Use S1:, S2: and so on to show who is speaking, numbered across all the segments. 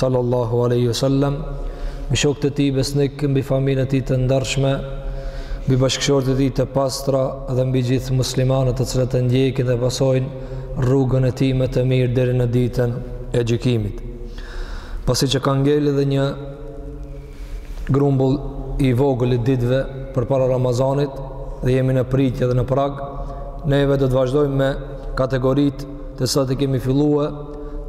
S1: sallallahu alaihi wasallam me shokët e tij besnik mbi familjen e tij të ndershme mbi bashkëshortët e tij të pastra dhe mbi gjithë muslimanët të cilët e ndjekin dhe pasojnë rrugën e tij më të mirë deri në ditën e gjykimit pasi që ka ngel edhe një grumbull i vogël i ditëve përpara Ramazanit dhe jemi në pritje dhe në prag neve do të vazhdojmë me kategoritë të cilat i kemi fillue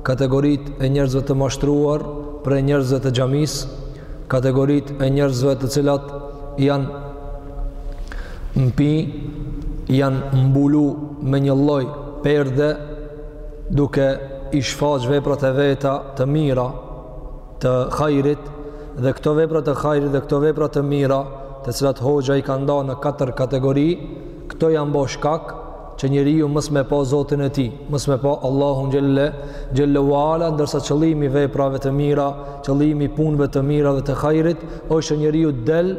S1: kategoritë e njerëzve të mashtruar prej njerëzve të xhamisë, kategoritë e njerëzve të cilat janë mpi, janë mbulu me një lloj perde duke i shfaq veprat e veta të mira të hajrit dhe këto vepra të hajrit dhe këto vepra të mira të cilat hoxha i ka nda në katër kategori këto janë bo shkak që njeriu mos me pa Zotin e tij, mos me pa Allahun xhelle ve ala, ndërsa qëllimi i veprave të mira, qëllimi i punëve të mira dhe të hajrit është se njeriu del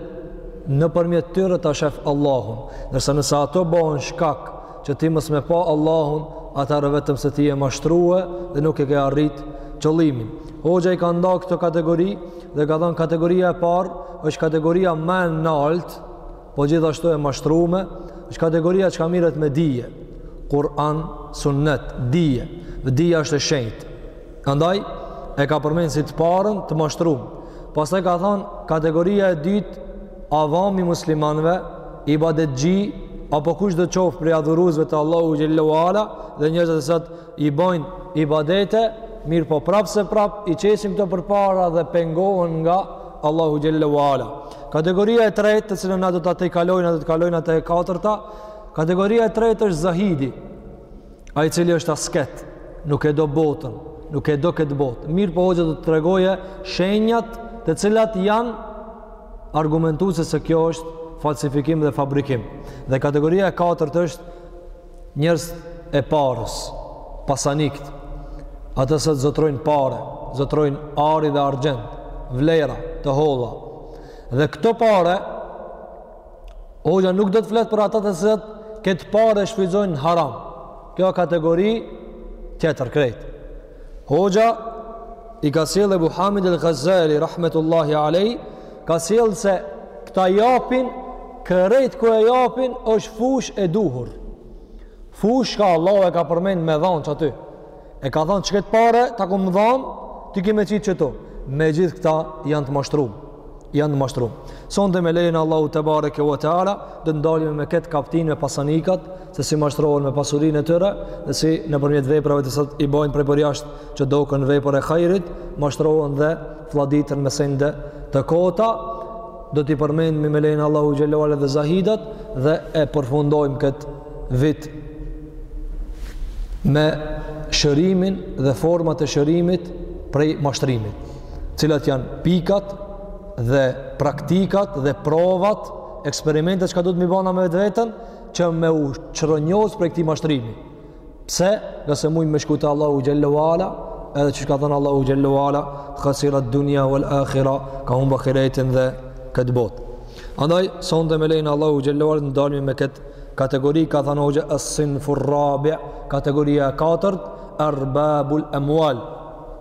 S1: nëpërmjet tyre ta shef Allahun. Ndërsa nëse ato bëhen shkak që ti mos me pa Allahun, atëherë vetëm se ti je mashtrue dhe nuk e ke arrit qëllimin. Hoxha i ka nda këto kategori dhe ka thanë kategoria e parë është kategoria më e naltë po gjithashtu e mashtrume, është kategoria çka miret me dije, Kur'an, sunnet, dije, dhe dija është e shenjtë. Andaj, e ka përmend si të parën të mashtrume. Pastaj ka thanë, kategoria e dytë, avami i muslimanëve, ibadetxhi, apo kushdo qoftë prej adhuruesve të Allahut xhelle ve ala, dhe njerëzit të cilët, i bojnë ibadete, mirëpo prapë se prapë i qesin këto përpara dhe pengohen nga Allahu xhelle ve ala. Kategoria e tretë të cilën na do ta tejkalojmë, do të kalojmë te e katërta, kategoria e tretë është zahidi, ai i cili është asket, nuk e do botën, nuk e do këtë botë. Mirëpo hoxha do të tregoje shenjat të cilat janë argumentuese se kjo është falsifikim dhe fabrikim. Dhe kategoria e katërt është Njerëzit e pares, pasanikt, ata të cilët zotrojnë pare, zotrojnë ari dhe argjend, vlera, të holla. Dhe këto pare, hoxha nuk do të flet për ata të cilët këto pare shfrytëzojnë haram. Kjo kategori, tjetër krejtë. Hoxha i ka sjellë Ebu Hamid el Ghazali rahmetullahi alej ka sjellë se këta japin krejt ku e japin është fushë e duhur fushë ku Allahu e ka përmend me dhanë qaty e ka dhanë qët pare ta ku me dhanë ti ki me qit qëtu megjithë këta janë të mashtrum janë të mashtrum. Sonte me lejen Allahut tebareke ue teala, do të ndalemi me këtë kaptinë me pasanikat, se si mashtrohen me pasurinë e tyre, dhe si nëpërmjet veprave të cilat i bojnë prej përjasht që doken vepër e hajrit, mashtrohen dhe fladiten me sende të kota, do t'i përmendim me lejen Allahut xhelle ue ala dhe zahidat, dhe e përfundojmë këtë vit me shërimin dhe format e shërimit prej mashtrimit. cilat janë pikat dhe praktikat dhe provat, eksperimentet çka duhet me i ba na me vetveten, që me u çrrënjos prej këtij mashtrimi. Pse, nëse s'mujmë me shku te Allahu xhelle ue ala, edhe qysh ka thënë Allahu xhelle ue ala, khasirat dunja wal akhira, ka humb ahiretin dhe këtë botë. Andaj, sonte me lejen Allahut xhelle ue ala, ndalemi me këtë kategori, ka thënë hoxha es-sinfu rrabi, kategoria e 4, erbabul emual,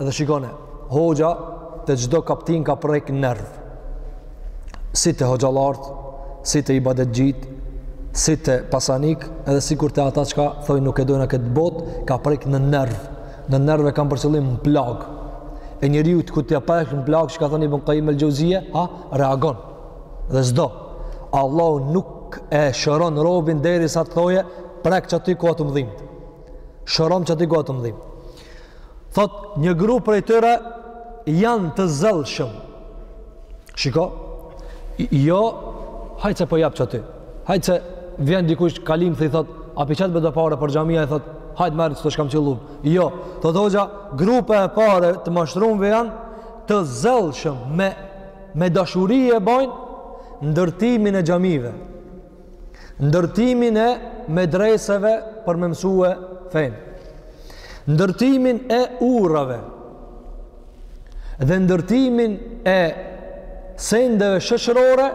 S1: Dhe shikone, hoxha te çdo kaptinë ka prek nerv. Si te hoxhallartë, si te ibadetxhitë, si te pasanikët, edhe sikur te ata çka thojnë nuk e dojna këtë botë, ka prek në nerv. Në nerv e kam për qëllim plagën e njeriut, kur ta prek në plagë, qysh ka thanë Ibn Kajim el-Xheuzije, ha, reagon. Dhe çdo. Allahu nuk e shëron robin derisa t'i thojë, prek qaty ku a tu m'dhimt. Shërom qaty ku a tu m'dhimt. Thotë, një grup prej tyre janë të zellshëm. Shiko, jo, hajt se po jap qaty. Hajt se vjen dikush kalimthi i thotë, a p'i qet be do pare për xhamia i thotë, hajt merr qeto çka m' qëllu. Jo, thotë hoxha, grupa e parë të mashtrumve janë të zellshëm me, me dashuri e bojnë ndërtimin e xhamive. ndërtimin e medreseve për me mësue fenë, ndërtimin e urave dhe ndërtimin e sendeve shoqërore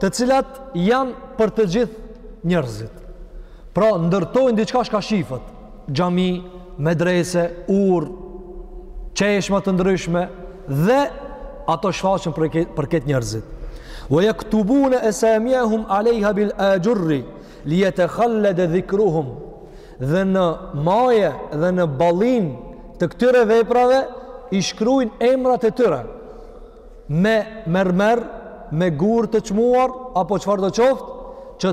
S1: të cilat janë për të gjithë njerëzit. Pra, ndërtojnë diçka çka shifet. xhami, medrese, urë, çeshma të ndryshme, dhe ato shfaqen për, për krejt njerëzit. Ve jektubune esamijehum alejha bil axhurri, li jetehal-lede dhikruhum, dhe në maje dhe në ballin të këtyre veprave, i shkrujnë emrat e tyre, me mermer, me gurë të çmuar, apo çfarëdo qoftë, që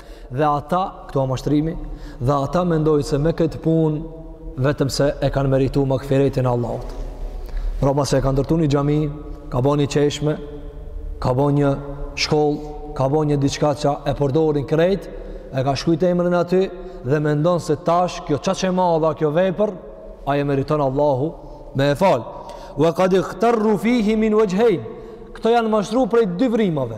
S1: Dhe ata, këtu a mashtrimi, dhe ata mendojnë se me këtë punë, vetëm se e kanë meritu magfiretin e Allahut. Pra masi e ka ndërtu një xhami, ka bo një çeshme, ka bo një shkollë, ka bo një diçka që e përdorin krejt, e ka shkrujt emrin aty, dhe mendon se tash, kjo kaq e madhe kjo vepër, ai e meriton Allahu me e falë. Wa qad ightarru fihi min wajhayn, këto janë mashtru prej dy vrimave.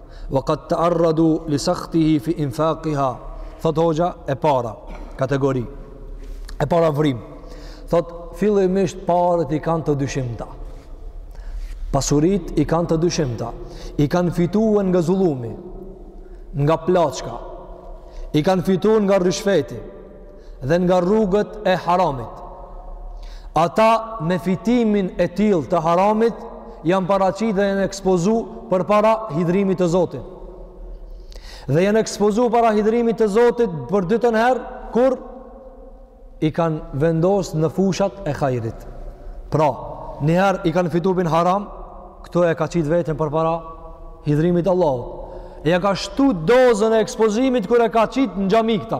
S1: wa qad ta'arradu li sakhtihi fi infaqiha thot hoxha e para kategori e para vrim thot fillimisht paret i kanë të dyshimta pasuritë i kanë të dyshimta i kanë fituar nga zullumi nga plaçka i kanë fituar nga rryshfeti dhe nga rrugët e haramit. Ata me fitimin e tillë të haramit janë paraqit dhe janë ekspozu përpara hidhërimit të Zotit. Dhe janë ekspozu para hidhërimit të Zotit për dytën herë, kur i kanë vendos në fushat e hajrit. Pra, njëherë i kanë fitu bil haram, këtu e ka qitë veten përpara hidhërimit t'Allahut. Ia ka shtu dozën e ekspozimit kur e ka qitë në xhami këta.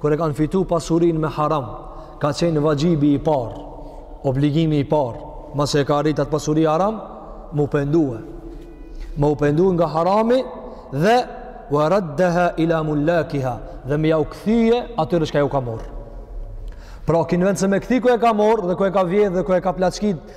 S1: kur e kanë fitu pasurinë me haram, ka qenë vaxhibi i parë, obligimi i parë, masi e ka arrit atë pasuri haram, me u pendue. Me u pendue nga harami dhe wa raddaha ila mullakiha dhe me jau kthye atyre çka ju ka marrë. Pra, ky në vend se me kthy ku e ka marrë dhe ku e ka vjedhë dhe ku e ka plaçkit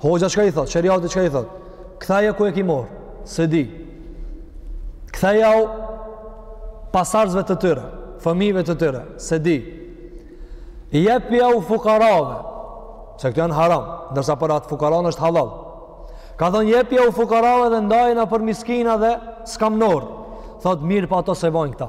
S1: Hoxha çka i thot? Sheriati çka i thot? Ktheje ku e ke marr? S'e di. Kthejau pasardhësve të tyre, fëmijëve të tyre, s'e di. Jepjau fukarave. Se këto janë haram, ndërsa për atë fukaran është halal. Ka thënë jepjau fukarave dhe ndaje për miskina dhe skamnor. Thot mirëpo ato s'e bojnë këta.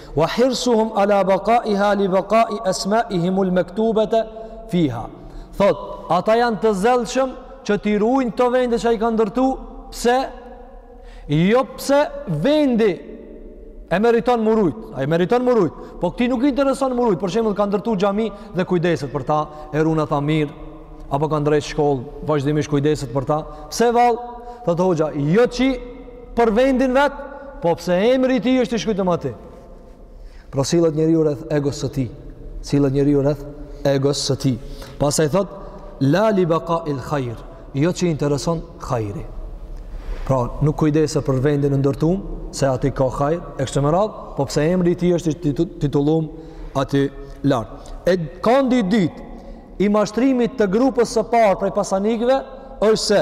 S1: Wa hirsuhum ala baqaiha li baqai asma'ihim al maktubata fiha. Thot, ata janë të zellshëm që t'i ruajnë këto vende që ai i ka ndërtu, pse? Jo pse vendi e meriton m'u rujt, ai meriton m'u rujt, po këtij nuk i intereson m'u rujt, për shembull ka ndërtu xhami dhe kujdeset për ta, e run ata mirë, apo ka ndreq shkollë, vazhdimisht kujdeset për ta, pse vallë, thot hoxha, jo që për vendin vet, po pse emri i tij është i shkrujtun aty. Pra sillet njeriu rreth egos së tij. Sillet njeriu rreth egos së tij. Pastaj thot la li baqa il khair, jo që i intereson hajri. Pra nuk kujdeset për vendin e ndërtum, se aty ka hajr, e kështu me radhë, po pse emri i tij është i titullum aty lart. E kandi i dytë i mashtrimit të grupës së parë prej pasanikëve është se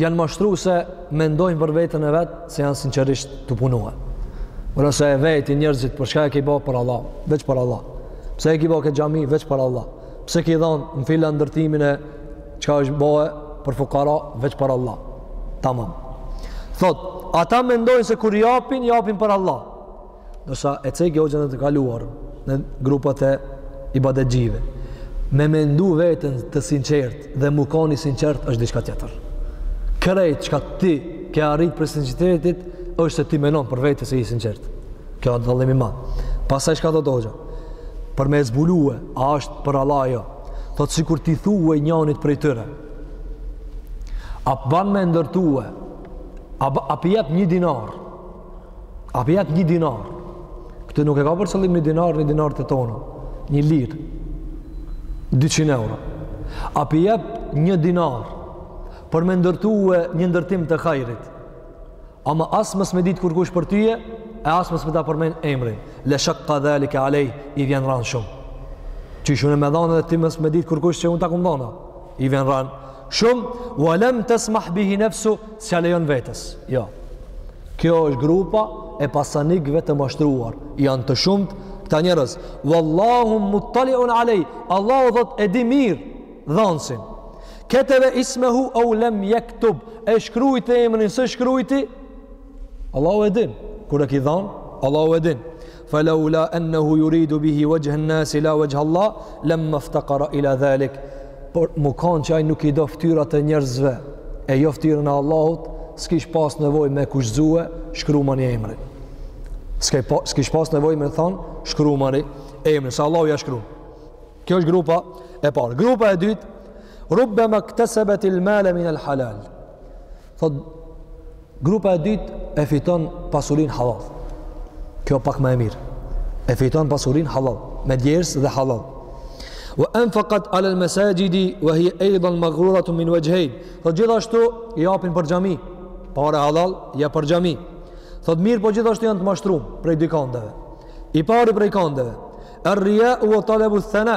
S1: janë mashtru se mendojnë për veten e vet se janë sinqerisht tu punue. Por se i vet njerëzit, për çka e ki bo për Allah, veç për Allah. Pse e ki bo këtë xhami, veç për Allah. Pse ki dhonë në filan ndërtimin e çka është bo për fukara, veç për Allah. Tamam. Thot, ata mendojnë se kur japin, japin për Allah. Ndërsa e ceki hoxha në të kaluar në grupet e ibadetxhive, me mendu veten të sinqertë dhe me kon i sinqertë është diçka tjetër. Krejt çka ti ke arrit prej sinqeritetit është se ti menon për veten se je i sinqertë. Kjo është dallimi ma. Pastaj çka thotë hoxha, për me e zbulue, a është për Allah a jo. Thotë sikur t'i thue njanit prej tyre, a ban me ndërtue, a, a pi jep një dinar, A pi jep një dinar. Këtu nuk e ka për qëllim një dinar, një dinar të tonë. Një lirë. 200 euro. A pi jep një dinar. Për me ndërtue një ndërtim të hajrit. Ama as mos me ditë kurkush për tyje, e as mos me ta përmen emrin. Le shakka dhalike alej, i vjen ranë shumë. Qysh unë me dhanë dhe ti mos me ditë kurkush që unë ta kom dhanë. i vjen ran shumë wa lam tasmah bihi nafsu s'ja lejon vetes jo kjo është grupa e pasanikve të mashtruar janë të shumt këta njerëz wallahu muttali'un alay allahu thot e di mir dhansin ketebe ismehu au lam yaktub e shkrujti emrin s'e shkrujti allahu e din kur e ki dhon allahu e din Falaula ennehu juridu bihi vajhën nasi la vajhë Allah, lema ftakara ila dhalik. Por mu kanë që ai nuk i do ftyrat e njerëzve, e jo ftyrën e Allahut, s'kish pas nevoj me kushzue, shkrumani emrin. S'kish pas nevoj me thonë, shkrumani emrin, se Allahu ja shkru. Kjo është grupa e parë. Grupa e dytë, rubbema ktesebetil male minel halal. Thot, grupa e dytë e fiton pasurin halal. Kjo pak ma e mirë. E fiton pasurin halal, me djers dhe halal. Wa anfaqat ala al-masajidi wa hiya aidan maghruratun min wajhayn. Thot gjithashtu i japin për xhami. Para halal jap për xhami. Thot mirëpo gjithashtu janë të mashtruar prej dy kandeve. I pari prej kandeve, ar-riya wa talabu ath-thana.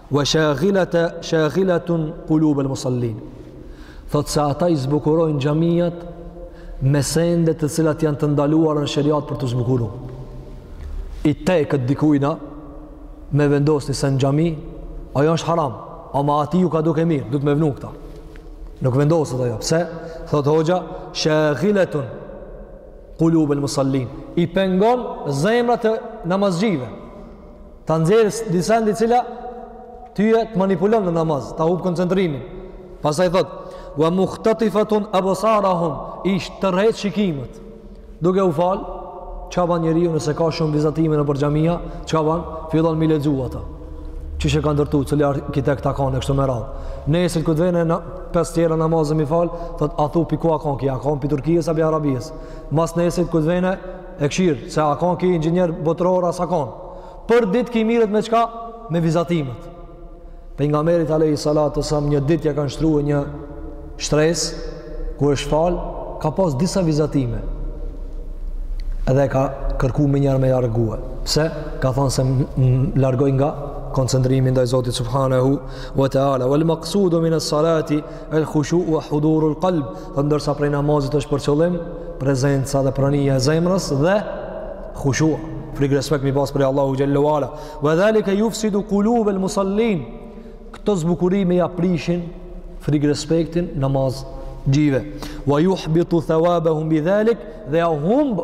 S1: Wa shaghilata shaghilatun qulub al-musallin. Thot se ata i zbukurojnë xhamiat me sende të cilat janë të ndaluara në sheriat për t'u zbukuruar. I teket dikujna me vendos një sen n'xhami, ajo është haram, ama atij ju ka dukë mirë, duhet me vnu këta. Nuk vendoset ajo. Pse? Thot hoxha, shaghilatun qulub al-musallin. I pengon zemrat e namazxhive. Ta nxjerr diçka e cila tyje të manipulon në namaz, ta hup koncentrimin. Pastaj thot, wa muhtatifatun absarahum, i tret shikimet. Duke u falë, çka ban njeriu nëse ka shumë vizatime nëpër xhamia, çka ban, fillon mi lexu ata. Kush e ka ndërtu, cili arkitekt a kanë, e kështu me radhë. Nesër kur t'vjen, në pes tjera namaze mi falë, thot, a thu pi ku a kanë ki, a kanë, pi Turkisë, a pi Arabisë. Masnesër kur t'vjen, E kshir, se a kanë ki inxhinier botëror, a sa kanë. Për ditë ki merret me çka? Me vizatimet. Pejgamberit alejhi salatu wa selam, një ditë ia kanë shtrue një shtresë, ku është falë, ka pas disa vizatime. Edhe ka kërku menjëherë me largue. Pse? Ka thonë se m'largoi nga koncentrimi ndaj Zotit Subhanehu wa Teala. Wal maksudu minë salati, el khushu wa huduru l'kalb. dhe ndërsa prej namazit është për qëllim prezenca dhe prania e zemrës dhe khushu frik respekt mi pas prej Allahut xhalla wa ala wa zalika yufsidu qulub al musallin këto zbukurime ia prishin frik respektin namazxhive wa yuhbitu thawabahum bi zalik dhe ia humb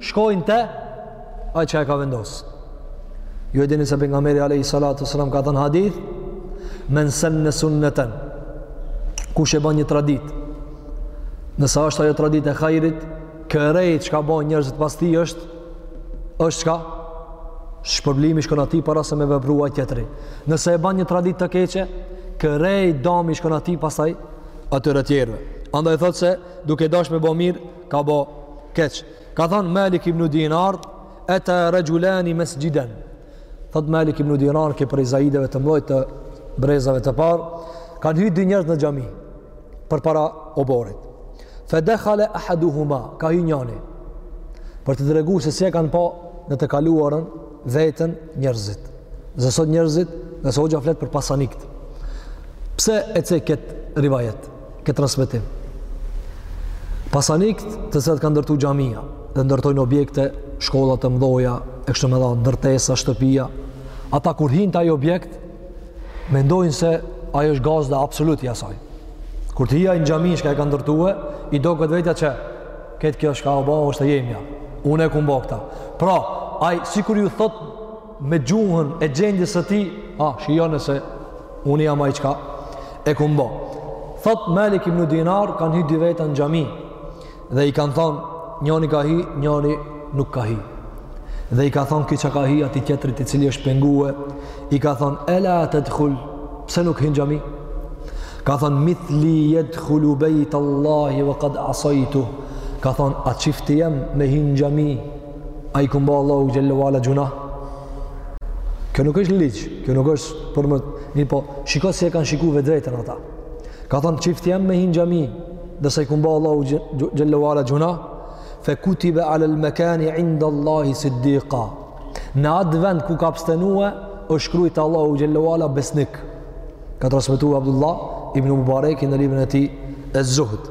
S1: shkojnë te ai çka e ka vendos. Ju e dini se pejgamberi alayhi salatu sallam ka thënë hadith men sanna sunnatan kush e ban një tradit nëse është ajo tradit e hajrit krejt çka bojnë njerëzit pas tij është është çka shpërblimi i shkon atij para se me veprua tjetri nëse e ban një tradit të keqe krejt dami i shkon atij pastaj atyre tjerëve andaj thotë se duke dash me bo mirë ka bo keq ka thon Malik ibn Dinar ata rajulani masjidan thot Malik ibn Dinar ke prej zahidëve të mdhoj të brezave të par kanë hy dy njerëz në xhami përpara oborrit fa dakhala ahaduhuma ka hy njani për të tregu se si e kanë pa në të kaluarën veten njerëzit dhe sot njerëzit nëse hoxha flet për pasanikt pse e ceki kët rivajet këtë transmetim. Pasanikët të cilët kanë ndërtu xhamia dhe ndërtojnë objekte, shkolla të mëdha e kështu me radhë, ndërtesa, shtëpia, ata kur hinë te ai objekt, mendojnë se ai është gazda absolut i asaj. Kur të hyjë ai në xhami çka e ka ndërtue, i doket vetja që këtë kjo çka o bo, është e jemja. Unë e kum bo këta. Pra, ai, sikur ju thot, me gjuhën e gjendjes së tij, ah, shijone se unë jam ai çka e kum bo. Thot Malik ibn Dinar kanë hy dy veta në xhami dhe i kanë thonë njëri ka hy, njëri nuk ka hy. Dhe i ka thonë ky çka ka hy atij tjetrit i cili është pengue, i ka thonë ela tadkhul, pse nuk hyn n'xhami? Ka thonë mithli yadkhulu bayt Allahi wa qad asaytu. Ka thonë a çifti jam me hy n'xhami A i kam ba Allahut xhelle ve ala gjunah? Kjo nuk është ligj, kjo nuk është për më... Mirëpo, shiko si e kanë shiku të drejtën ata. Ka thonë, qiftë jam me hi n'xhami, dhe se i kam ba Allahut xhelle ve ala gjunah? Fe kutibe alel mekani inda Allahi siddika. Në atë vend ku ka pstenue, është shkrujt te Allahu xhelle ve ala besnik. Ka transmetu Abdullah ibn Mubareki në librin e tij Ez-Zuhd.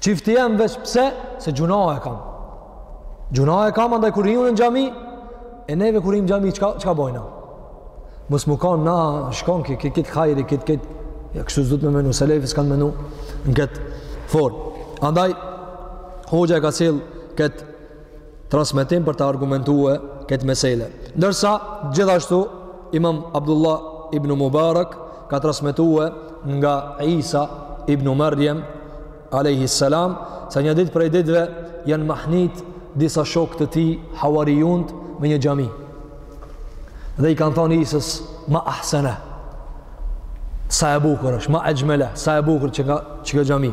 S1: Çifti jam veç pse se gjunahe kam. Gjunahe kam andaj kur hijnë në xhami e neve kur him në xhami çka çka bojna. Mos me kanë na shkon kë kë kë hajri kët kët ja kështu s'dut me menu selefët s'kan menu në kët form. Andaj hoxha e ka sjell kët transmetim për ta argumentue këtë mesele. Ndërsa gjithashtu Imam Abdullah ibn Mubarak ka transmetue nga Isa ibn Maryam alayhi salam se një ditë prej ditëve janë mahnit disa shokë të tij hawarijunt me një xhami. Dhe i kanë thonë Isës ma ahsana. Sa e bukur është, ma ajmala, sa e bukur qeka kjo xhami.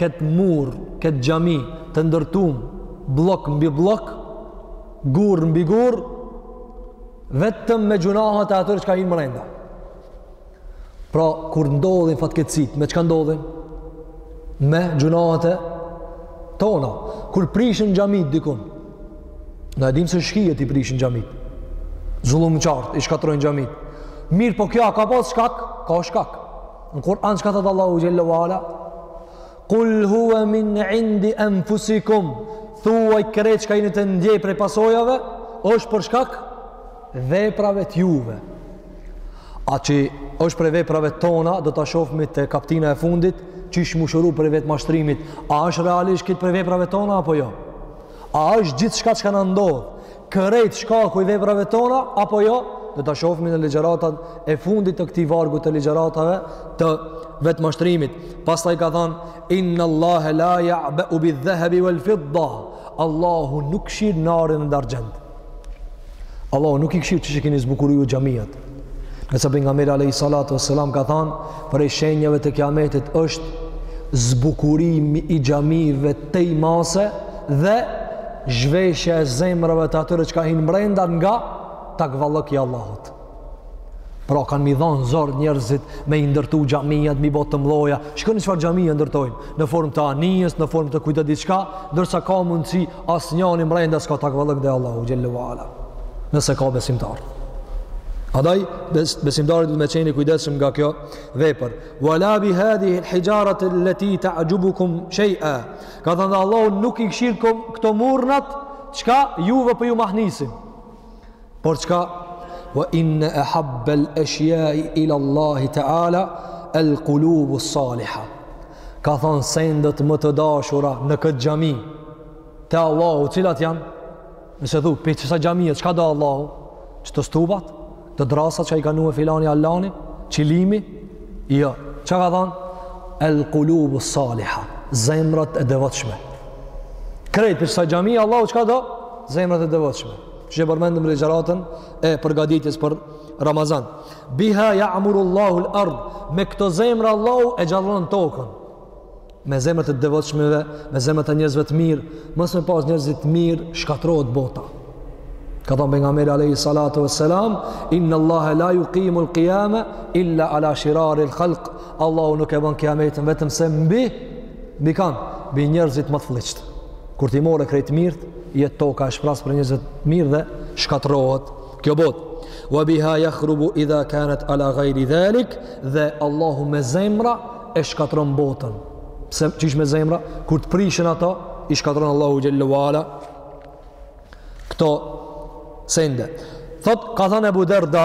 S1: Këtë mur, këtë xhami të ndërtum bllok mbi bllok, gur mbi gur, vetëm me gjunahat e atyre çka hin mrenda. Pra, kur ndodhin fatkeqësitë, me çka ndodhin? Me gjunahat e tona. Kur prishin xhamitë dikun, na e dimë se shkijet i prishin xhamitë, zullum qartë, i shkatrojnë xhamitë. Mirëpo kjo a ka pas shkak? Ka shkak. Në Kur'an çka thot Allahu xhelle ve ala? Kul huwa min indi anfusikum. Thuaj krejt çka jeni të ndjej prej pasojave, është për shkak veprave të juve. A që është prej veprave tona, do ta shofmi te kaptina e fundit, qysh me u shëru prej vetëmashtrimit, a është realisht këtë prej veprave tona, apo jo? A është gjithçka çka na ndodh, krejt shkaku i veprave tona, apo jo, do ta shofmi në ligjëratat e fundit të këtij vargu të ligjëratave të vetëmashtrimit. Pastaj ka thanë, inne Allahe la ja'beu bidhehebi vel fidda, Allahu nuk kshir n'arin e n'argjend. Allahu nuk i kshir qysh i keni zbukuru ju xhamiat. Kurse Pejgamberi alejhi salatu ve selam ka thanë, prej shenjave të kiametit është zbukurimi i xhamive tej mase dhe zhveshja e zemrave të atyre çka hin mrenda nga takvallëku i Allahut. Pra kanë me i dhonë zor njerëzit me i ndërtu xhamiat, me i bo të mdhaja. Shkoni çfarë xhamia ndërtojnë, në formë të anijes, në formë të kujt diçka, ndërsa ka mundësi asnjani mrenda s'ka takvallëk te Allahu xhelle wa ala. Nëse ka besimtar. Andaj, bes, besimtarit du me qenë t'kujdesshëm nga kjo vepër. Wa la bi hadhihi hijarat el-leti tu'xhibukum shej'a. Ka thënë dhe Allahu nuk i kshir këto murnat, çka juve po ju mahnisin. Por çka? Wa inna ahabba al-ashya'i ila Allah ta'ala al-qulubu as-salihah. Ka thon sendët më të dashura në këtë xhami te Allahu, cilat janë? Nëse thu, pe ksaj xhamie, çka do Allahu? Qëto stupat? Qëto drrasat që i ka ngjye filani allani, qilimin? Jo. Çka ka thon? Al-qulubu as-salihah, zemrat e devotshme. Krejt pe ksaj xhamie Allahu çka do? Zemrat e devotshme. Që e përmendëm n'ligjëratën e përgatitjes për Ramazan. Biha ya'muru Allahu al-ard, me këto zemra Allahu e gjallëron tokën. Me zemrat e t'devotshmeve, me zemrat e njerëzve të mirë, mos me pas njerëz të mirë, shkatërrohet bota. Ka thënë pejgamberi alayhi salatu wassalam, inna Allaha la yuqimu al-qiyama illa ala shirari al-khalq. Allahu nuk e bën kiametin vetëm se mbi mbi kan, mbi njerëzit më të flliqtë. Kur t'i merr krejt t'mirët, jet toka e shprazt pe njerëzve të mirë dhe shkatrrohet kjo botë wa biha jakhrubu idha kanët ala gajri dhalik dhe Allahu me zemra e shkatrron botën pse qysh me zemra kur të prishen ato i shkatrron Allahu xhelle wa ala këto sende thotë ka thanë Ebu Derda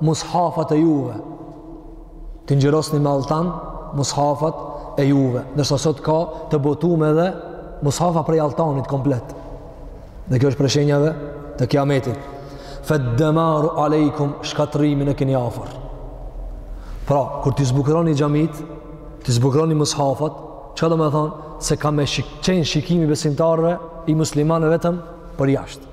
S1: mushafat e juve t'i ngjyrosni me altan mushafat e juve ndërsa sot ka të botuar edhe mushafa prej altanit komplet dhe kjo është prej shenjave të kiametit fed demaru alejkum shkatrrimin e keni afër pra kur t'i zbukuroni xhamitë t'i zbukuroni mushafat çka domethonë se ka me shik, qenë shikimi i besimtarëve i muslimanëve vetëm përjashtë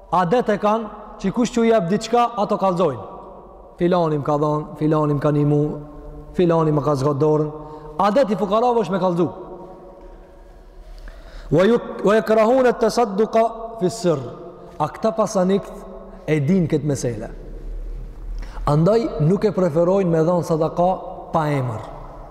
S1: Adet e kanë që kush që u jap diçka, ato kallzojnë. Filani më ka dhonë, filani më ka nimu, filani më ka zgjat dorën. Adet i fukarave është me kallzu. Wa ju wa yakrahun at tasadduqa fi sir. A këta pasanikët e dinë këtë mesele. Andaj nuk e preferojnë me dhënë sadaka pa emër.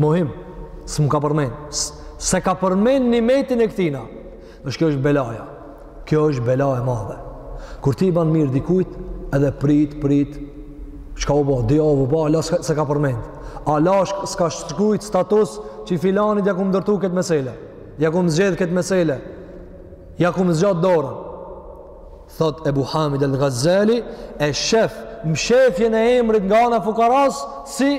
S1: Muhim, s'më ka përmend, s'e ka përmend nimetin e këtina. Asht kjo është belaja. Kjo është bela e madhe. Kur ti i ban mirë dikujt, edhe prit, prit, çka u bo, dy javë u bo, ala s'e ka përmend. Ala s'ka shkrujt status që i filanit ja kom ndërtu këtë mesele. Ja kom zgjedh këtë mesele. Ja kom zgjat dorën. Thotë Ebu Hamid el Gazali, e shef, mshefjen e emrit nga ana fukaras, si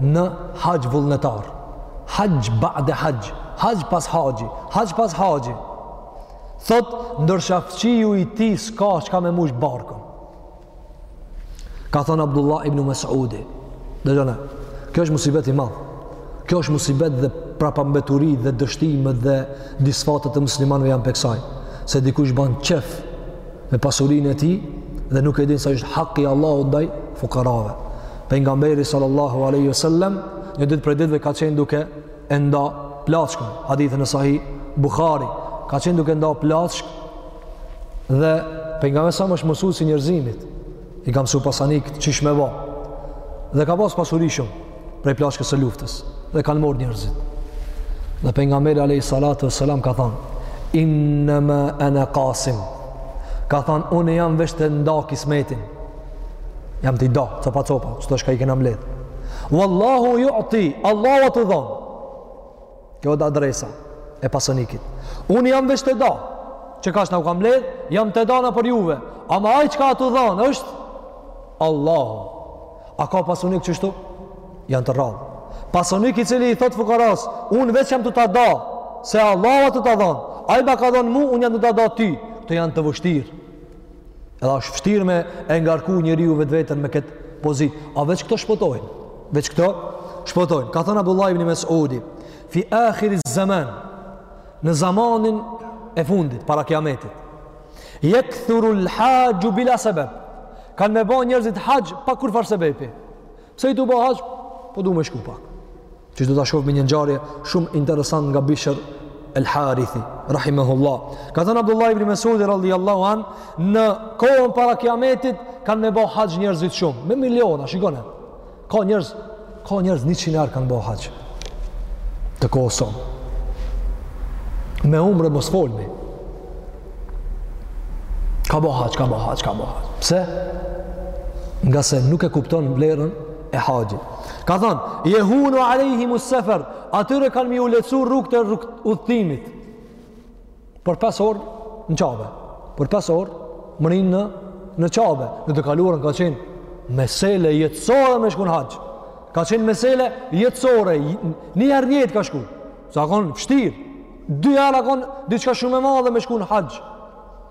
S1: në haxh vullnetar haxh ba'de haxh haxh pas haxhi haxh pas haxhi thotë ndërsa fqiu i tij s'ka çka me mush barkun ka thënë Abdullah ibn Mas'udi dëgjone kjo është musibet i madh kjo është musibet dhe prapambeturi dhe dështimet dhe disfatat te muslimanëve janë prej kësaj se dikush ban qef me pasurinë e tij dhe nuk e din sa është haki i Allahut ndaj fukarave. Pejgamberi sallallahu alaihi wasallam një ditë prej ditëve ka qenë duke e nda plaçkën, hadithi në Sahih Buhari, ka qenë duke nda plaçkë dhe pejgamberi selam është mësusi i njerëzimit, i ka msu pasanikët qysh me ba. Dhe ka pas pasuri shumë prej plaçkës së luftës dhe kanë marrë njerëzit. Dhe pejgamberi alayhi salatu wasalam ka thënë: "Inna ma ana qasim." Ka thënë, "Unë jam veç tu e nda kismetin." Jam tu i da, copa copa, qeto çka i kena mbledh. Wallahu ju'ti, Allahu a tu dhonë. Kjo a adresa e pasanikit. Unë jam veç tu e da, që ka shna u kam mbledh, jam të dana për juve. Ama aj çka a tu dhonë, është Allahu. A ka pasanik qështu? Janë të rrallë. Pasanik i cili i thotë fukaras, unë veç jam tu ta da, se Allahu a tu ta dhonë. Aj ma ka dhonë mu, unë jam tu ta da ty. Këta janë të vështirë. Edhe është vështirë me e ngarku njeriu vetveten me këtë pozitë. A veç këto shpëtojnë? Veç këto shpëtojnë. Ka thënë Abdullah ibn Mesudi, fi akhiri zeman, në zamanin e fundit, para kiametit, jekthuru l'haxh bila sebeb, kanë me ba njerëzit haxh pa kurrfarë sebepi. Pse je tu ba haxh, po du me shku pak. Siç do ta shofim një ngjarje shumë interesant nga Bishr El Harithi, Rahimehullah. Ka thënë Abdullah ibn Mesudi, radhi Allahu an, në kohën para kiametit, kanë me bo haxh njerëzit shumë, me miliona, shikone. Ka njerëz, ka njerëz njëqind herë kanë bo haxh, të kohës sonë. Me umre mos folmi. Ka bo haxh, ka bo haxh, ka bo haxh. Pse? Nga se nuk e kupton vlerën e haxhi. Ka thanë, "Jehunu alejhim es-sefer", atyre kanë me ju lehtësu rrugët e rrugë udhëtimit. Për 5 orë në Qabe. Për 5 orë mrrin në Qabe, në të kaluarën ka qenë mesele jetësore me shku n'haxh. Ka qenë mesele jetësore, një herë n'jetë ka shku. Sa ka qenë vështirë. Dy herë ka qenë diçka shumë e madhe me shku n'haxh.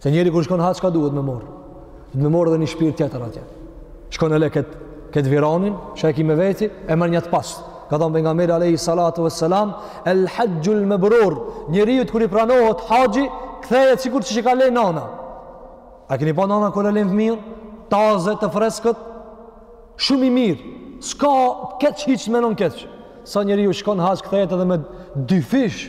S1: Se njeri kur shkon n'haxh ka duhet me marr. Duhet me marr edhe një shpirt tjetër atje. Shkon e le kët kët viranin, çka e ki me veti, e merr një të pas. Ka thanë pejgamberi alejhi salatu vesselam, el haxhxhul mebrur, njeriut kur i pranohet haxhi, kthehet sikur që e ka lej nana. A keni pa nana kur e lejn fëmijën? Taze të freskët, shumë i mirë. S'ka keq hiç menon keq. Sa njeriu shkon n'haxh kthehet edhe me dyfish.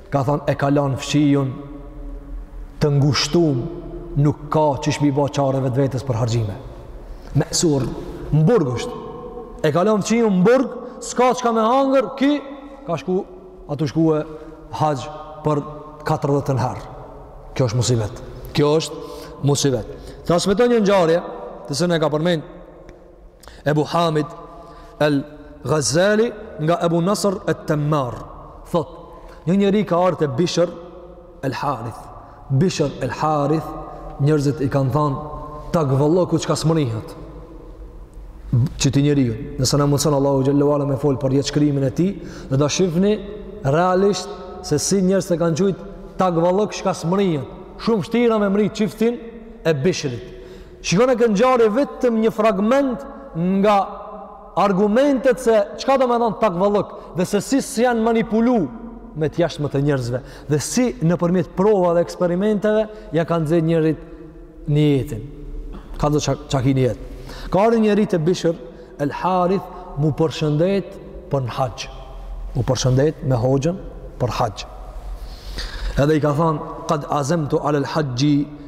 S1: ka thonë e ka lanë fqiun të ngushtum nuk ka qysh me i bo çare vetvetes për harxhime mesur m'burg është e ka lanë fqiun m'burg s'ka çka me hangër ky ka shku a tu shku n'haxh për 40-tën herë kjo është musibet kjo është musibet transmeton një ngjarje të cilën e ka përmend Ebu Hamid El Ghazali nga Ebu Nasr et-Temmar thotë një njeri ka ardh te Bishr El Harith Bishr El Harith njerëzit i kanë than takvallëk çka s'mrrihet qëtij njeriu nëse na mundëson Allahu xhele ve ala me folë për jetëshkrimin e tij dhe ta shifni realisht se si njerëzit e kanë qujt takvallëk çka s'mrrihet shumë shtirë a me mrri çiftin e Bishrit Shiko në këtë ngjarje vetëm një fragment nga argumentet se çka do me thonë takvallëk dhe se si s'janë manipulu me të jashtmet e njerëzve dhe si nëpërmjet provave dhe eksperimenteve ja kanë nxe njerit nijetin ka do ça ki nijet ka ardh njeri te Bishër el Harith m'u përshëndet për në haxh m'u përshëndet me hoxhën për haxh edhe i ka thonë kad azemtu alel haxh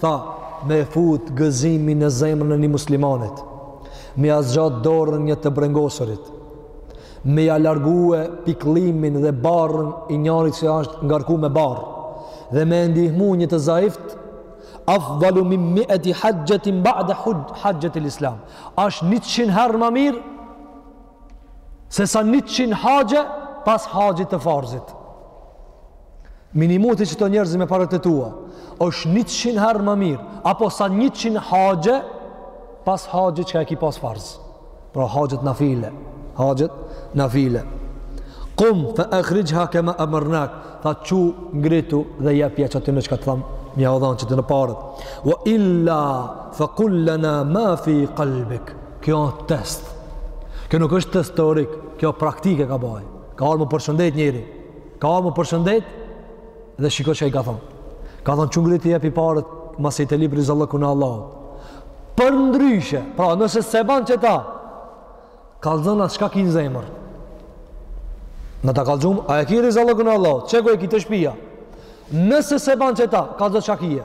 S1: Tha, me e fut gëzimin në zemrën e një muslimanit, me ja zgjat dorën një të brengosurit, me ja largue pikëllimin dhe barrën e njerit që është ngarku me barrë, dhe me e ndihmu një të zaifit, afdalu min mieti haxhxhetin ba'de haxhxhetil islam. Ashtë 100 herë ma mirë, se sa 100 haxhe pas haxhit të farzit. Me i nimu ti qëto njerëz me paret e tua, është 100 herë më mirë, apo sa 100 haxhe pas haxhit çka e ki pas farz. Pra haxhet nafile, haxhet nafile. Kum fe ahrixh-ha kema emernak, tha çu ngritu dhe jepja qatyne çka të thamë, m'jau dhanë qëtyne paret. Ve il-la fe kul lena ma fi kalbik, Kjo është test. Kjo nuk është test teorik, kjo praktike ka baj. Ka ardhur më përshëndet njëri. Ka ardhur më përshëndet dhe shiko çka i kam thonë. Kam thonë çu ngritu jepi paret masi i ke li bi rizallëk në Allah. Përndryshe, pra nëse s'e ban qeta, kallxon çka ki në zemër. Me ta kallxu, a e ki rizallëkun e Allahut, qeku e ki te shpia? Nëse s'e ban qeta, kallxo çka ki e.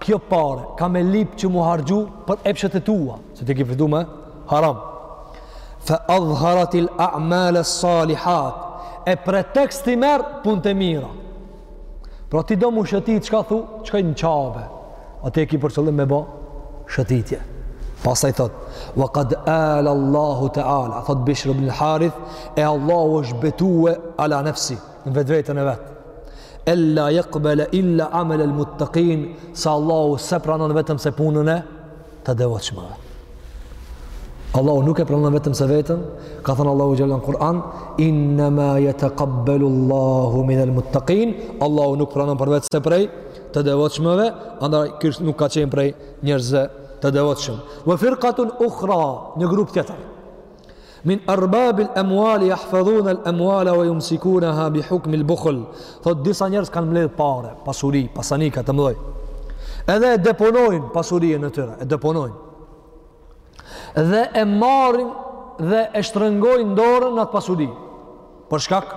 S1: Kjo pare ka me lyp që m'u harxhu për epshet e tua, se ti e ki fitu me haram. Fe adhharat el a'male salihat, e pretekst i merr punë të mira. Pra ti do me shëtit, çka thu, shkoj në Qabe, a ti e ki për qëllim me bo, shëtitje. Pastaj thot, wa kad ala Allahu Teala, thot Bishr ibn Harith, e Allahu është betue ala nefsi, në vetvetën e vet. Ella yaqbal illa amal al muttaqin, se Allahu s'e pranon vetëm se punën e të devotshmëve. Allahu nuk e pranon vetëm se vetëm, ka thënë Allahu xhallahu në Kur'an, inna ma yataqabbalu Allahu min al muttaqin, Allahu nuk pranon përveç se prej të devotshmëve, andaj ky nuk ka qenë prej njerëzve të devotshëm. Wa firqatun ukhra, një grup tjetër. Min arbab al amwal yahfazun al amwal wa yumsikunaha bi hukm al bukhl. Thot disa njerëz kanë mbledh pare, pasuri, pasanika të mëdhej. Edhe e deponojnë pasurinë e tyre, e deponojnë. Dhe e marrin dhe e shtrëngojnë dorën në atë pasuri. Për shkak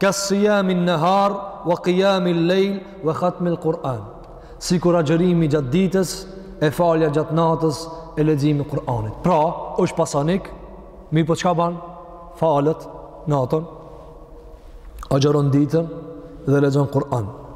S1: Ka siyami an-nahar wa qiyami al-layl wa khatmi al-Quran. Sikur agjërimi gjatë ditës e falja gjatë natës e leximi i Kur'anit. Pra, është pasanik, mirëpo çka ban? Falet natën, agjëron ditën dhe lexon Kur'an.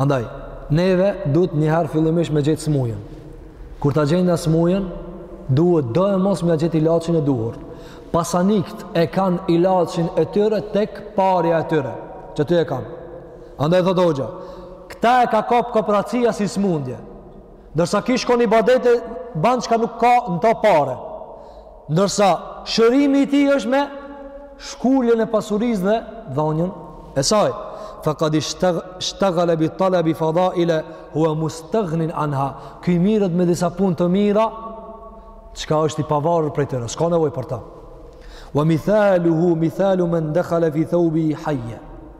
S1: Andaj, neve duhet njëherë fillimisht me gjetë smujën. Kur ta gjejna smujën, duhet doemos me gjetë ilaçin e duhur. Pasanikt e kanë ilaçin e tyre tek parja e tyre, që aty e kanë. Andaj, thotë Hoxha, këta i ka kapë kopracia si smundje. Ndërsa ky shkon ibadete ban çka nuk ka në to pare. Ndërsa shërimi i tij është me shkuljen e pasurisë dhe dhonjën e saj. Fa kad ishtagale bi talabi fadaile hua mustagnin anha. Ky mirret me disa punë të mira, çka është i pavarur prej tyne, s'ka nevojë për ta. Wa mithaluhu mithalu men dekhale fi thaubihi hajje.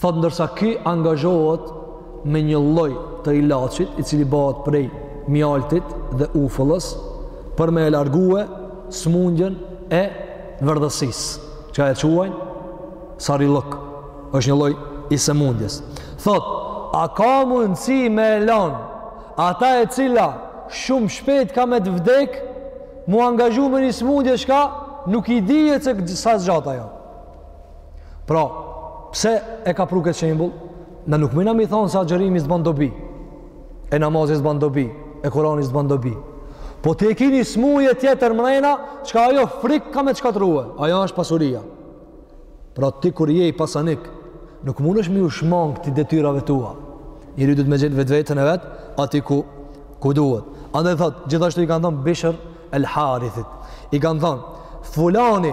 S1: Thotë ndërsa ky angazhohet me një lloj të ilaçit i cili bëhet prej mjaltit dhe ufëllës për me e largue smundjen e verdhësis që e quajnë sarilëk është një lloj i sëmundjes thot a ka mundësi me e lan ata e cila shumë shpet ka me të vdek mu angazhu me një smundje shka nuk i dihet se sa zgjat ajo Pra, pse e ka pru këtë shembul? Na nuk mujna me thonë se agjërimi s'ban dobi, e namazi s'ban dobi, e Kurani s'ban dobi. Po ti e ki ni smuje tjetër mrena, çka ajo frikë ka me t'shkatrrue, ajo është pasuria. Pra ti kur je pasanik, nuk mundesh m'iu shmang ti detyrave tua. Njeri duhet me gjet vetveten e vet, aty ku, ku duhet. Andej thotë, gjithashtu i kanë thonë Bishër el Harithit. I kanë thonë, fulani,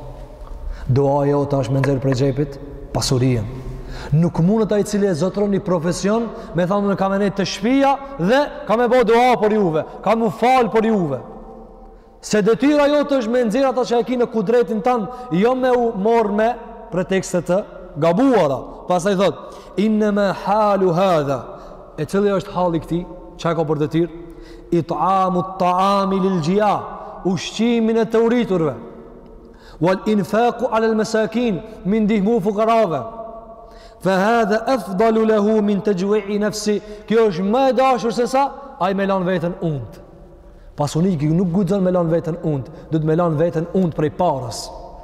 S1: Duaja jote është me nxjerr prej xhepit pasurinë. Nuk mundet ai i cili e zotëron një profesion me thonë unë kam me nejt te shpia dhe kam me bo dua për juve, kam m'u fal për juve. Se detyra jote është me nxjerr ata që e ki në kudretin tan, jo me u marr me pretekste të gabuara. Pastaj thot: "Innama halu hadha" E cili është halli i këtij? Çka ka për detyrë? It'amu ta'ami lil jia, ushqimin e të uriturve. wal infaqu ala al masakin me ndihmu fuqarave fa hadha afdalu lahu min tajwi'i nafsi kjo është ma e dashur se sa ai me lan veten unt pasuniki nuk guxon me lan veten unt duhet me lan veten unt prej parës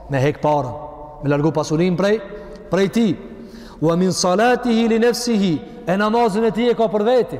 S1: me hek paren me largu pasunin prej prej tij wa min salatihi li nafsihi e namazin e tij e ka për veti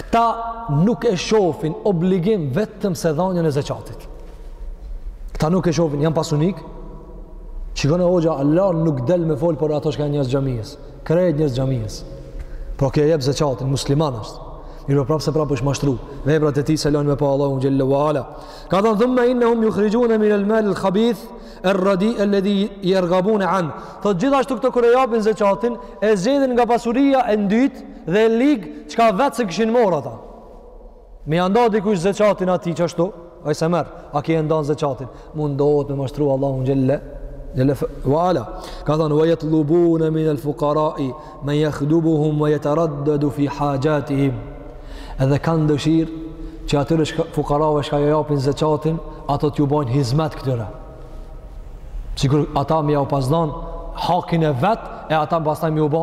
S1: Këta nuk e shofin obligim vetëm se dhanjën e zeqatit. Këta nuk e shofin, janë pasunik. Shikone hoxha, ala nuk del me folë, por ato shka njerz t'xhamisë. Krejt njerz t'xhamisë. Pra ky e jep zeqatin, musliman është. Mirëpo prapë se prapë është mashtru. Veprat e tij s'e lanë me pa Allahun xhelle ve ala. Ka thënë thumme innehum juhrixhune min el mal el khabith erradi eledhi jergabune anh. Thot gjithashtu këta kur e japin zeqatin e zgjedhin nga pasuria e ndyt Dhe e ligë, çka vetë s'e kishin marrë ata. Me ja nda dikush zeqatin atij ashtu, ai s'e merr, a ky e ndan zeqatin. Mundohet me mashtru Allahun xhelle, xhelle ve ala. Ka thonë, ve jatlubune minel fukarai, men jahdumuhum, ve jetereddedu fi haxhatihim. Edhe kanë dëshirë që atyre shka, fukarave shka jau japin zeqatin, ata t'ju bojnë hizmet këtyre. Sikur ata me jau pas dhon, hakin e vet e ata pastaj m'iu bë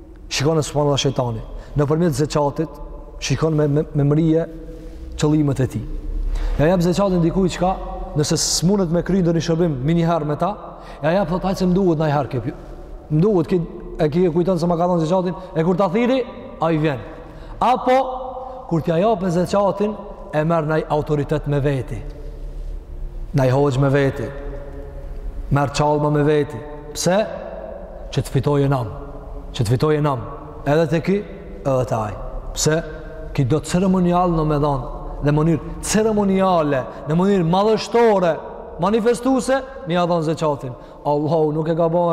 S1: shikon e subhanallah shejtani nëpërmjet zeqatit shikon me, me, me mri qëllimet e tij ja jap zeqatin dikujt çka nëse s'munët me kry ndonjë shërbim ni herë me ta ja jap thot hajtë se mduhet naj herë ky mduhet ky, e ky e kujton se ma ka dhanë zeqatin e kur ta thirri ai vjen Apo, kur t'ja japë zeqatin, e merr naj autoritet me veti. Naj hoxhë me veti. Merr çallma me veti. Pse? Që të fitojë nam. Që të fitojë nam. Edhe te ky, edhe te ai. Pse? Ky do ceremonialno me dhanë. Në mënyrë ceremoniale, në mënyrë madhështore, manifestuse, me ia dhanë zeqatin. Allahu nuk e ka ba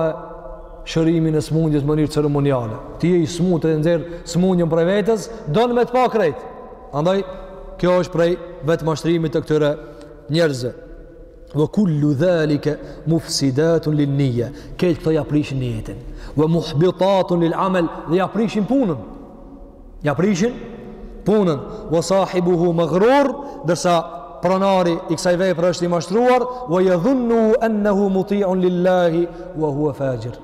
S1: shërimin e smundjes më njërë ceremoniale. Ti je i smutë e nxjerr smundjën prej vetes, don me të pa krejt. Andaj, kjo është prej vetëmashtrimit të këtyre njerëzve. Ve kullu dhalike mufsidatun lin nije. Këtë këto ja prishin nijetin. Ve muhbitatun lil amel dhe ja prishin punën. Ja prishin punën, wa sahibuhu maghrur, ndërsa pronari i kësaj vepre është i mashtruar, wa yadhunnu annahu muti'un lillahi wa huwa fajir.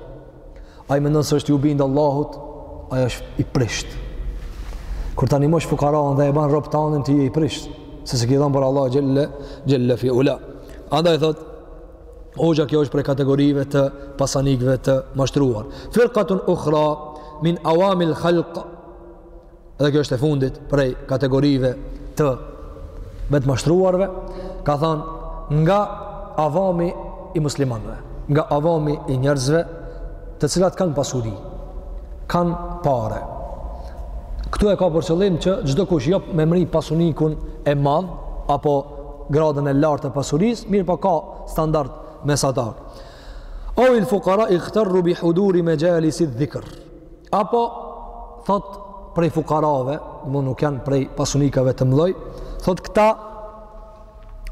S1: Ai mendon se është iu bind Allahut, ai është i prisht. Kur ta nënçmosh fukaran dhe e ban rob tandin ti je i prisht, se s'e ke dhanë për Allah xhelle xhelle fi ula. Andaj thotë Hoxha kjo është prej kategorive të pasanikëve të mashtruar. Firqatun ukhra min awamil khalq. Dhe kjo është e fundit prej kategorive të vetëmashtruarve, ka thënë nga avami i muslimanëve, nga avami i njerëzve, të cilat kanë pasuri, kanë pare. Këtu e ka për qëllim që çdokush jo me mri pasunikun e madh apo gradën e lartë të pasurisë, mirëpo ka standard mesatar. Evil fukara igterru bi huduri mexhalisi dhikr. Apo, thot, prej fukarave, më nuk janë prej pasunikave të mdhoj, thot, këta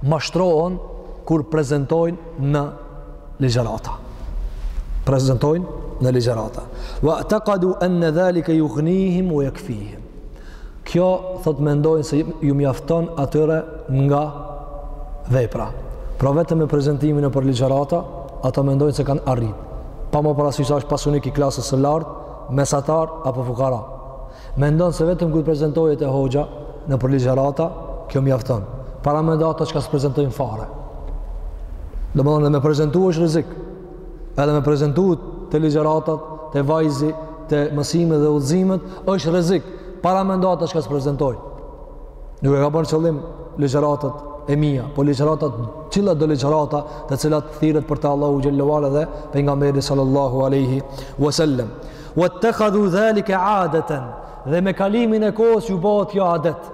S1: mashtrohen kur prezentojnë në ligjërata. Prezentojnë në ligjërata. Wa'tekadu enne dhalike jugnihim ve jekfihim. Kjo thot mendojnë se ju mjafton atyre nga vepra. Pra vetëm me prezentimin nëpër ligjërata, ato mendojnë se kanë arrit. Pa marrë parasysh a është pasunik i klasës së lartë, mesatar apo fukara. Mendon se vetëm kur prezentohet te hoxha nëpër ligjërata, kjo mjafton. Paramendo ato çka s' prezentojnë fare. Domethënë edhe me prezentu është rrezik. edhe me prezentu te ligjeratat, te vaizi, te mësimet dhe udhëzimet, është rrezik, pra mendo ata çka s'prezentojnë. Nuk e ka bërë qëllim ligjeratat e mia, po ligjeratat, cilado ligjerata te cilat thirret për te Allahu xhele ve ala dhe pejgamberi sallallahu aleyhi wasallem. Wettehadhu dhalike adeten dhe me kalimin e kohës ju bëhet kjo adet.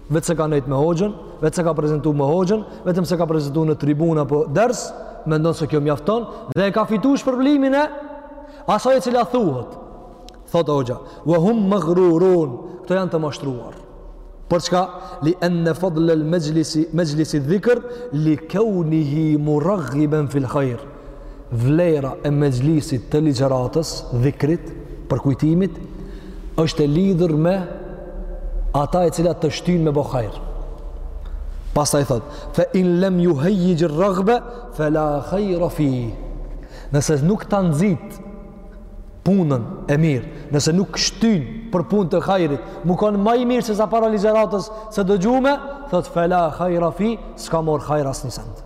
S1: vetë se ka nejtë me hoxhën, vetë se ka prezentu me hoxhën, vetëm se ka prezentu në tribuna për ders, mendon se kjo mjafton, dhe e ka fitu shpërblimin e asaj e cila thuhet. Thotë hoxha, ve hum magrurun, këto janë të mashtruar. Për çka? Li enne fadlel mexhlisi, mexhlisi dhikër, li keunihi muraggiben fil khajr. vlera e mexhlisit të ligjëratës, dhikrit, përkujtimit, është e lidhur me ata e cila të shtyn me bo hajr. Pastaj thot: "Fa in lam yuhayyij ar-raghba fala khayra fi." Nëse nuk ta nxit punën e mirë, nëse nuk shtyn për punë të hajrit, m'u kanë ma i mirë se sa para ligjëratës së dëgjume, thot fala khayra fi, s'ka mor hajr asnjë send.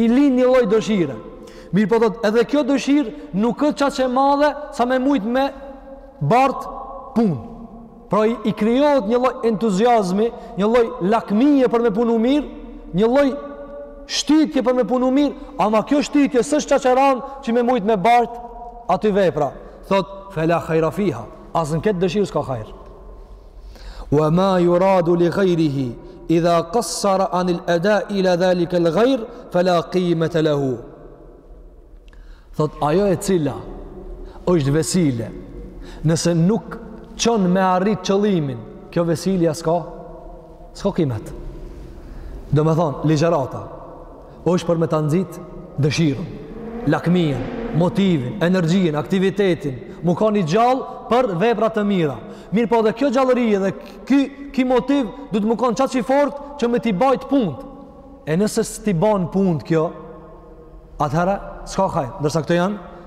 S1: I lind një lloj dëshire. Mirëpo thot, edhe kjo dëshirë nuk është qaq e madhe sa me mujt me bart punë. Pra i, i krijohet një lloj entuziazmi, një lloj lakmie për me punu mirë, një lloj shtytje për me punu mirë, ama kjo shtytje s'është qaq e rand që me mujt me bart aty vepra. Thot, fela khajra fiha. As në këtë dëshirë s'ka hajër. Wa ma yuradu li ghayrihi idha qassara an al ada ila zalika al ghayr fala qimata lahu. Thot ajo e cila është vesile nëse nuk çon me arrit qëllimin, kjo vesilja s'ka s'ka kimet. Domethonë, ligjerata, Është për me ta nxit dëshirën, lakminë, motivin, energjinë, aktivitetin, m'u kanë i gjallë për vepra të mira. Mirëpo edhe kjo gjallëri dhe ky, ky motiv duhet m'u kanë qaq i fort që me t'i bajt punt. E nëse s't'i ban punt kjo, atëherë, s'ka hajr, ndërsa këto janë,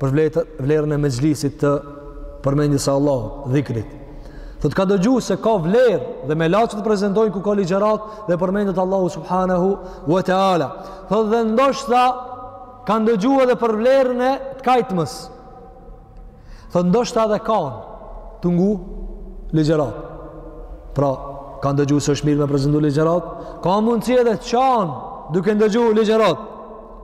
S1: për vlerën e mexhlisit të përmendjes së Allahut, dhikrit. Thotë ka dëgju se ka vlerë dhe melaqet prezentojnë ku ka ligjerat dhe përmendet Allahu subhanahu wa ta'ala. Thotë edhe ndoshta ka dëgju edhe për vlerën e të kajtmes. Thotë ndoshta edhe kan tu ngu ligjerat. Pra, ka dëgju se është mirë me prezentu ligjerat, ka mundësi edhe qanë duke ndëgju ligjerat.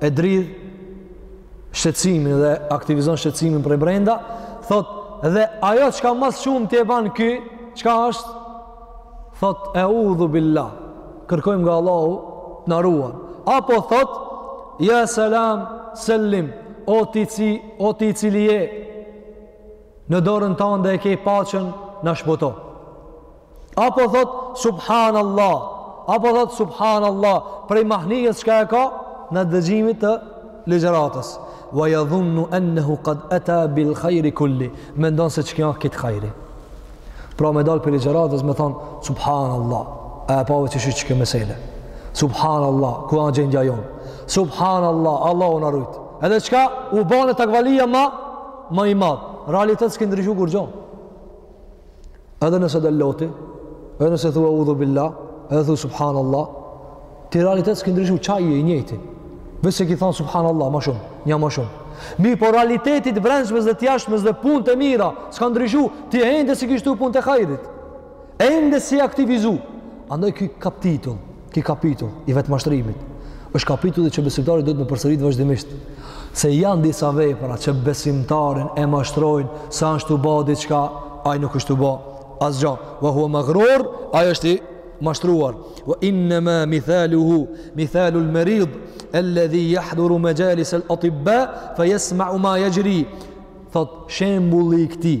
S1: e dridh shqetësimin dhe aktivizon shqetësimin prej brenda, thot dhe ajo çka më shumë ti e ban ky, çka është? Thot eudhu billah. Kërkojmë nga Allahu të na ruan. Apo thot ja selam, selim, o ti ci, o ti i cili je. Në dorën tande e ke paqën, na shpëto. apo thot subhanallah apo thot subhanallah prej mahnitjes çka e ka nga dëgjimi të ligjëratës wa yadhunnu annahu qad ata bil khairi kullih mendon se çka ka kit hajri pra me dal prej ligjëratës me thon subhanallah a e pave qysh çka mesela subhanallah ku a gjendja jon subhanallah allahu na rujt edhe çka u bane takvalia ma ma i madh realitet s'ke ndryshu kurgjo edhe nëse del loti, edhe nëse thua eudhu billah, edhe thua subhanallah, ti realitet s'ki ndryshu qaj je i njëjti. Veç se ki thonë subhanallah, ma shumë, një herë ma shumë. Mirëpo realiteti t'brendshmes dhe t'jashtmes dhe pun të mira, s'ka ndryshu, ti ende s'i ki shtu punët e hajrit. Ende s'i aktivizu. Andaj ky kapitull, Ky kapitull i vetëmashtrimit, është kapitulli që besimtari duhet me përsërit vazhdimisht, se janë disa vepra që besimtarin e mashtrojnë, se asht tu ba diçka, ai nuk është tu ba asgjo, ve huve magrur, ai është i mashtruar, ve innema mithaluhu mithalul merid, el-ledhi jahduru mexhalisel etibba, fe jesmeu ma jexhri, thot, shembuli i këtij,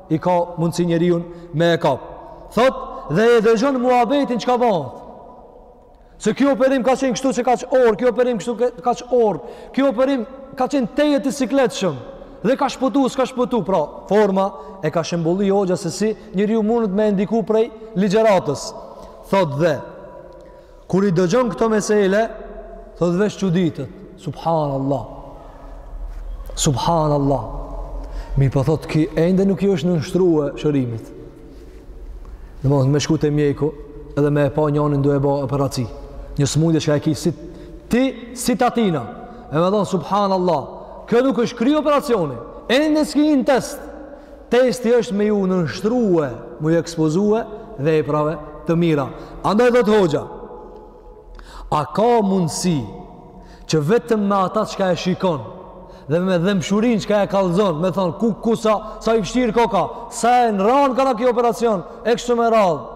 S1: i ka mundësi njeriu me e kap. Thot dhe e dëgjon muhabetin çka bëhet. Se kjo operim ka qenë kështu që kaq orë, kjo operim kështu kaq orë, kjo operim ka qenë tejet i sikletshëm, dhe ka shpëtu, s'ka shpëtu, pro forma e ka shembullin hoxha se si njeriu mundet m'u ndiku prej ligjeratës, thot dhe, Kur i dëgjon këto mesele, thot veç çuditet. Subhanallah. Subhanallah. Mirëpo thot ky ende nuk i është nënshtrua shërimit. Domethon me shku te mjeku edhe me e pa njanin duke u ba operaci. Një smundje çka e ki si ti si ta tina. E me thon subhanallah. Kjo nuk është kry operacioni. Ende s'ki hi n'test. Testi është me ju nënshtrue, me ju ekspozue veprave të mira. Andaj thotë hoxha, a ka mundësi që vetëm me ata çka e shikon, dhe me dhembshurinë çka e kallzon, me thonë, ku, ku, sa, sa i vështirë koka, sa e randë kanë kjo operacion, e kështu me radhë.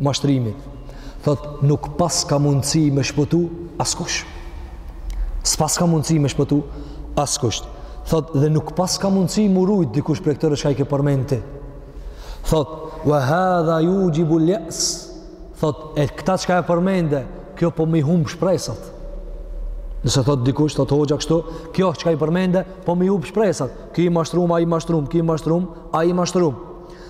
S1: mashtrimit thot nuk paska mundësi me shpëtu askush s'paska mundësi me shpëtu askush thot dhe nuk paska mundësi m'u rujt dikush prej këtyre çka i ke përmend ti thot wa hadha juxhibu l-jes thot e këta çka e përmende kjo po m'i humb shpresat nëse thot dikush thot hoxha kështu kjo çka i përmende po m'i humb shpresat ky i mashtrum ai i mashtrum ky i mashtrum ai i mashtrum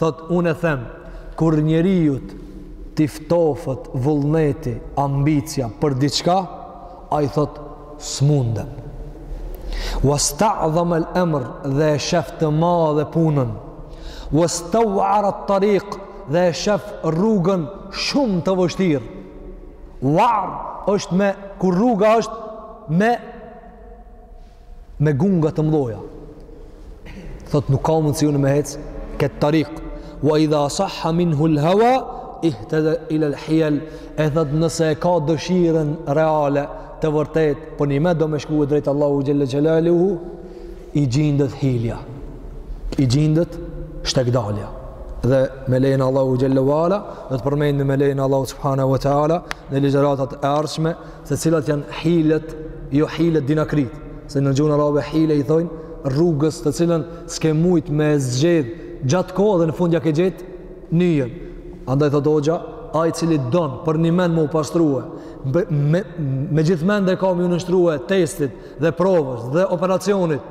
S1: Thotë, unë e them, kur njeriut t'i ftofet vullneti, ambicia, për diçka, ai thotë, s'mundem. Wasta'dhama al-amr dhe e shef të madhe punën. Wastaw'ara at-tariq dhe e shef rrugën shumë të vështirë. Wa'r është me kur rruga është me me gunga të mdhaja thot nuk ka mundësi unë me hec këtë tarik wa idha sahha minhul hawa ihteda ilal hijel e thot nëse e ka dëshirën reale të vërtet përnjime do me shkue drejt Allahut Xhelle Xhelaluhu i gjindet hilja i gjindet shtegdalja dhe me lejen e Allahut Xhelle ve Ala do t'i përmendmi me lejen e Allahut Subhanahu Wa Ta'ala në ligjëratat e ardhshme se cilat janë hilet, jo hilet dinakritë, se në gjuhën arabe hile i thojnë, rrugës të cilën s'ke mujt me zgjidh gjatë kohë dhe në fund ia ke gjetë nyjën. Andaj thot hoxha, ai i cili don përnjimen me u pastrue, me, me, me gjithë mend e ka me ju nënshtrue testit dhe provës dhe operacionit,